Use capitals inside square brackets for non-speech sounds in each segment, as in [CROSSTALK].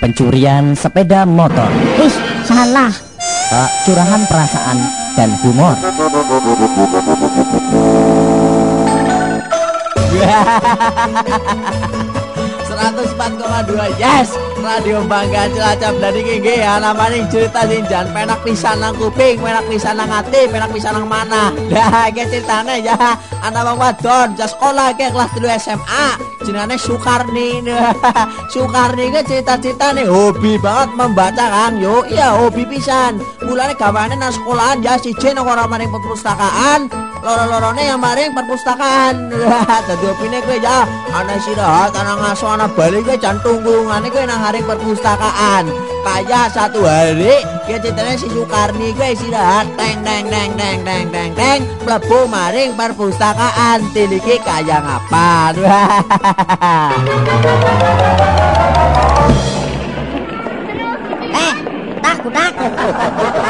pencurian sepeda motor, Ih, salah. uh, curahan perasaan dan humor. Seratus yes radio bangga cilacap. Dari gigi ya namanya cerita jinjan penak pisan nang kuping penak pisan nang hati penak pisan nang mana. [LAUGHS] Dah ke ceritanya ya. Anak bang wadon jas sekolah ke kelas 3 SMA jenane Sukarni. [LAUGHS] Sukarni ke cerita-cerita nih hobi banget membaca kang. Yo iya hobi pisan. Mulanya gawane nang sekolahan ya si Jen orang maring perpustakaan loro-lorone yang maring perpustakaan. [LAUGHS] Dadi opine kowe ya ana istirahat ana ngaso ana balik kowe jan tunggungane kowe nang hari perpustakaan. Kayak satu hari dia ceritanya si Sukarni kowe istirahat teng teng teng teng teng teng teng mlebu maring perpustakaan. Tiliki kaya ngapa [LAUGHS] Eh, takut takut. [LAUGHS]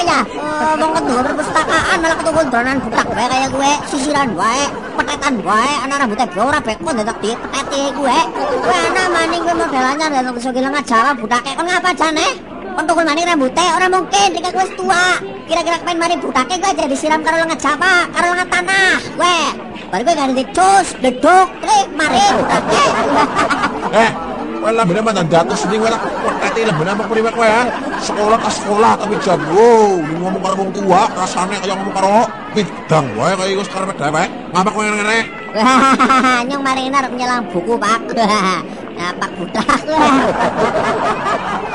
Apa ya? Eh, Wong kedua perpustakaan malah ketemu dronan butak wae kayak gue, sisiran wae, petetan wae, anak rambutnya gue ora bekon dadak di peteti gue. Gue anak maning gue modelannya dan untuk segilang aja budake kon ngapa jane? Kon tukul maning rambutnya orang mungkin dika gue tua. Kira-kira kepen mari budake gue jadi disiram karo lengan japa, karo lengan tanah. Gue Baru gue ganti cus, deduk, trik, mari budake. [LAUGHS] Eh, wala bener mah jatuh sini wala kati lah bener apa priwek kowe ya. Sekolah ke sekolah tapi jago, Ini ngomong karo wong tua, rasane kaya ngomong karo bidang wae kaya iku sekarang dewek. Ngapa kowe ngene? [LAUGHS] Nyong mari ini harus menyelang buku pak [LAUGHS] Nah pak budak [LAUGHS]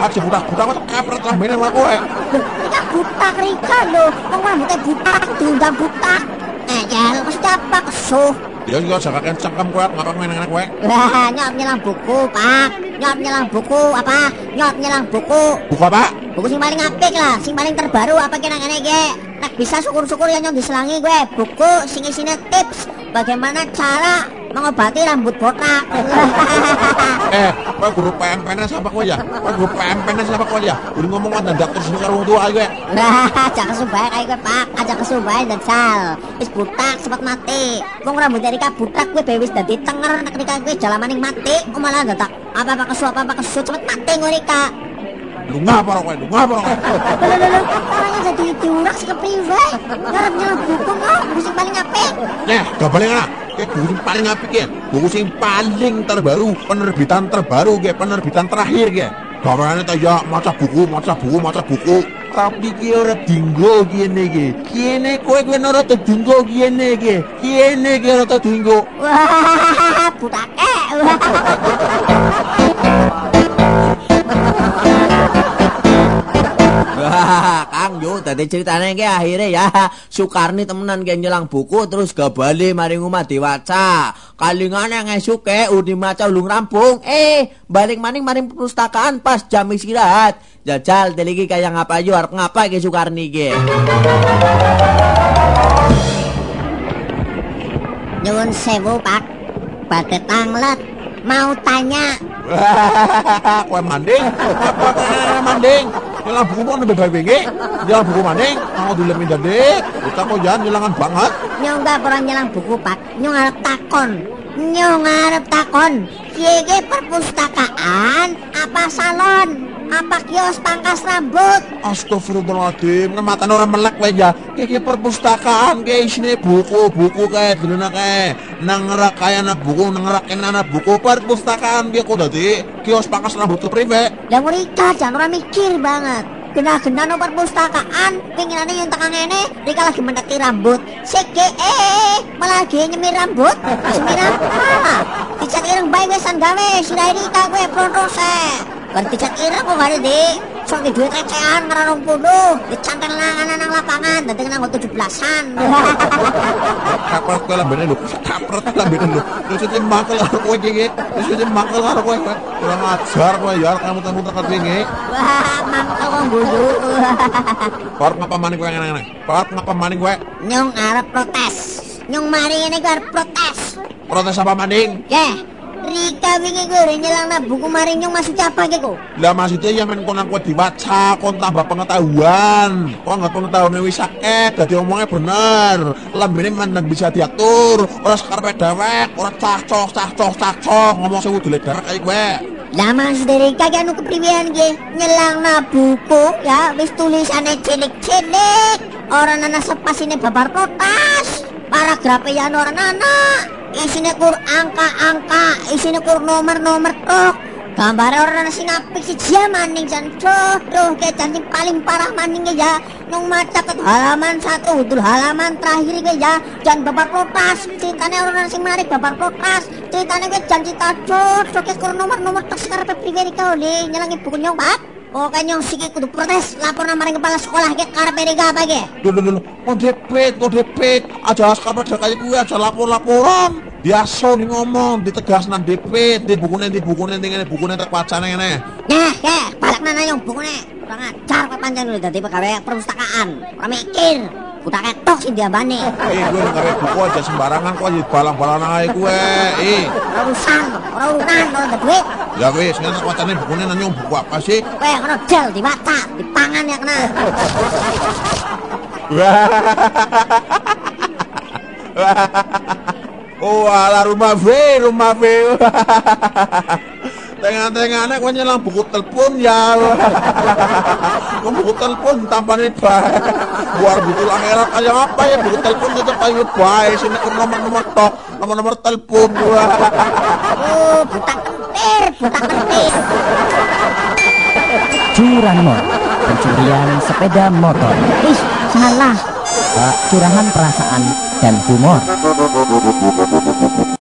Aja budak-budak kok kepret lah bener wae kowe. Rika budak Rika loh Wong rambutnya budak diundang budak Eh ya maksudnya apa kesuh Ya yo jaga cangkem kowe ngapa kowe ngene kowe? Wah nyot nyelang buku pak Nyot nyelang buku apa? Nyot nyelang buku. Buku apa? Buku sing paling apik lah Sing paling terbaru apa ngene ge Nek bisa syukur-syukur ya nyong diselangi gue Buku sing isinya tips Bagaimana cara mengobati rambut botak [LAUGHS] Eh, kowe guru PMPN siapa kowe ya? Kowe guru PMPN siapa kowe ya? Udah ngomong kan ndak terus karo wong tua kowe. Nah, aja kesubai kayak gue pak, aja kesubai dan sal. Wis butak sempat mati. Wong rambut dari kak butak gue bewis dadi tenger nek rika gue jalan maning mati. Oh malah dadak apa apa kesu apa apa kesu cepet mati gue rika. Lu ngapa kowe? Lu ngapa kowe? Lalu orangnya jadi diurak sih ke priwe. Ngarep nyelam buku kok, musik paling apik. Nah, gak balik lah. Kayak buku paling apik ya. Buku sing paling terbaru, penerbitan terbaru ya, penerbitan terakhir ya. Gawane ta ya maca buku, maca buku, maca buku. Tapi ki ora dinggo kene iki. Kene kowe kowe ora tau dinggo kene iki. Kene ki ora tau dinggo. Wah, butak [LAUGHS] Tadi ceritanya ke akhirnya ya Sukarni temenan kayak nyelang buku terus gak balik mari ngomah diwaca. Kalingan yang esuk ke udah maca ulung rampung. Eh, balik maning maring perpustakaan pas jam istirahat. Jajal deliki kayak ngapa yo arep ngapa ke Sukarni ke. Nyuwun sewu pak, badhe tanglet. Mau tanya, kowe manding. Manding? [LAUGHS] Nyelang buku mau baik wingi. Nyelang buku manding, mau dilemin dade. Kita kok jangan nyelangan banget. nyong gak pernah nyelang buku pak, nyong arep takon. Nyong arep takon, kiye perpustakaan apa salon? Apa kios pangkas rambut? Astagfirullahaladzim, ngematan orang melek wae ya. Kayak perpustakaan kayak isine buku-buku kayak dulu kayak nang ngerak kayak anak buku, nang ngerak anak buku perpustakaan dia kok dadi kios pangkas rambut ke prive. Lah mereka jangan orang mikir banget. Gena-gena no perpustakaan, pinginannya yang tengah ngene, mereka lagi mendaki rambut. Seke eh, malah lagi nyemir rambut. Nyemir apa? Dicat ireng bayi wesan gawe, sirai Rika gue protose. Dicat ireng kok gak di. Sok di duit recehan karena rong puluh. Dicantel nang nang lapangan, dan dengan nanggo tujuh belasan. Lah bener lho, kapret lah bener lho. Terus itu mangkel karo kowe iki. Terus itu mangkel karo kowe. Kurang ajar kowe ya, kamu tamu tekan wingi. Wah, mangkel kok guyu. Parep ngapa maning kowe ngene-ngene? Parep ngapa maning kowe? Nyong arep protes. Nyong mari ini arep protes. Protes apa maning? Ye, Rika wingi udah nyelang na buku mari nyong masuk apa gitu? Lah maksudnya yang men kono kowe diwaca, kon tambah pengetahuan. Kok nggak pengetahuan wis akeh, dadi omongnya bener. Lambene mandang bisa diatur, ora sekarepe dewek, ora cah-cok, cah-cok, cah-cok, ngomong sewu diledar kayak kowe. Lah Mas dari kagak anu kepriwean ge nyelang na buku ya wis tulisane cilik-cilik orang nana sepasine babar protas paragrafe ya orang nana isine kur angka-angka isine kur nomor-nomor tok. Gambar orang sing apik si dia maning jan tuh tuh kayak janji paling parah maning ge ya. Nung maca ke halaman satu udul halaman terakhir ge ya. Jan babar protas. Ceritanya orang sing menarik babar protas. Ceritanya gue janji tajo tuh kayak kur nomor-nomor tok. Sekarang kau le nyelangi buku nyong Pokoknya nyong siki kudu protes lapor nama kepala sekolah ke mereka apa ge Duh, duh, duh, kok depet, kok depet. Aja askar pada gue aja lapor-laporan. Biasa nih ngomong, ditegas nan depet, di bukunya, di bukunya, di bukunya, bukunya terpacana ini. Nah, ke, balik mana yang bukunya? Kurang ajar kok panjang udah dari pegawai perpustakaan. Kurang mikir. Udah ketok sih dia bani. Eh, gue nggak buku aja sembarangan kok jadi balang-balang aja gue. Eh, orang urunan, orang ada duit. Ya wis, nggak wacana bukunya nanya buku apa sih? Weh, kena del di mata, di pangan ya kena. [LAUGHS] Oh, ala rumah V, rumah V. [LAUGHS] Tengah-tengahnya kau nyelang buku telepon ya. Buku telepon tampaknya baik. Buar buku akhirat kayak apa ya buku telepon itu kayak baik. Sini nomor-nomor tok, nomor-nomor telepon. Oh, butak kentir, kentir. Curanmor Pencurian sepeda motor Ih, salah. Curahan perasaan dan humor